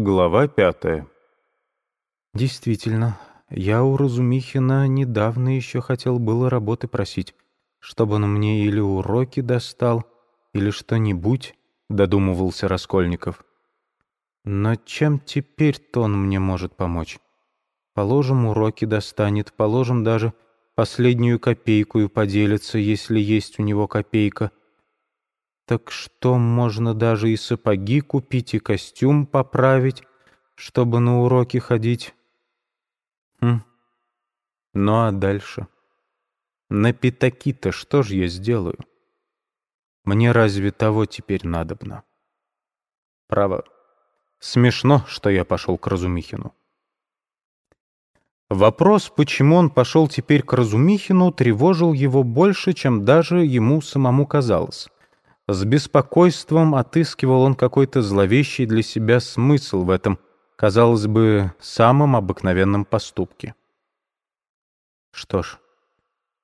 Глава пятая. Действительно, я у Разумихина недавно еще хотел было работы просить, чтобы он мне или уроки достал, или что-нибудь, додумывался Раскольников. Но чем теперь-то он мне может помочь? Положим, уроки достанет, положим, даже последнюю копейку и поделится, если есть у него копейка. Так что можно даже и сапоги купить, и костюм поправить, чтобы на уроки ходить. Хм. Ну а дальше? На пятаки-то что ж я сделаю? Мне разве того теперь надобно? Право, смешно, что я пошел к Разумихину. Вопрос, почему он пошел теперь к Разумихину, тревожил его больше, чем даже ему самому казалось. С беспокойством отыскивал он какой-то зловещий для себя смысл в этом, казалось бы, самом обыкновенном поступке. Что ж,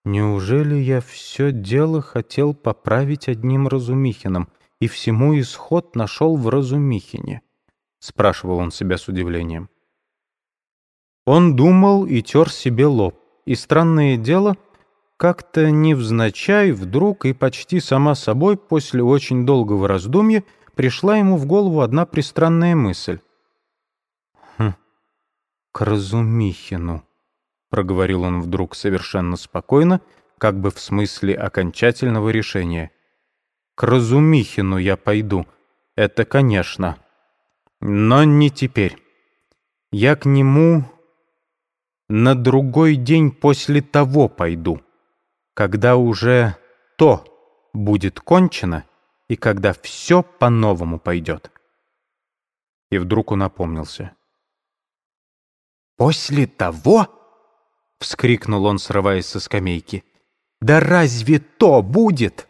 неужели я все дело хотел поправить одним Разумихиным, и всему исход нашел в Разумихине? Спрашивал он себя с удивлением. Он думал и тер себе лоб, и странное дело — как-то невзначай, вдруг и почти сама собой после очень долгого раздумья пришла ему в голову одна пристранная мысль. «Хм, к Разумихину», — проговорил он вдруг совершенно спокойно, как бы в смысле окончательного решения. «К Разумихину я пойду, это конечно, но не теперь. Я к нему на другой день после того пойду» когда уже то будет кончено и когда все по-новому пойдет. И вдруг он опомнился. «После того?» — вскрикнул он, срываясь со скамейки. «Да разве то будет?»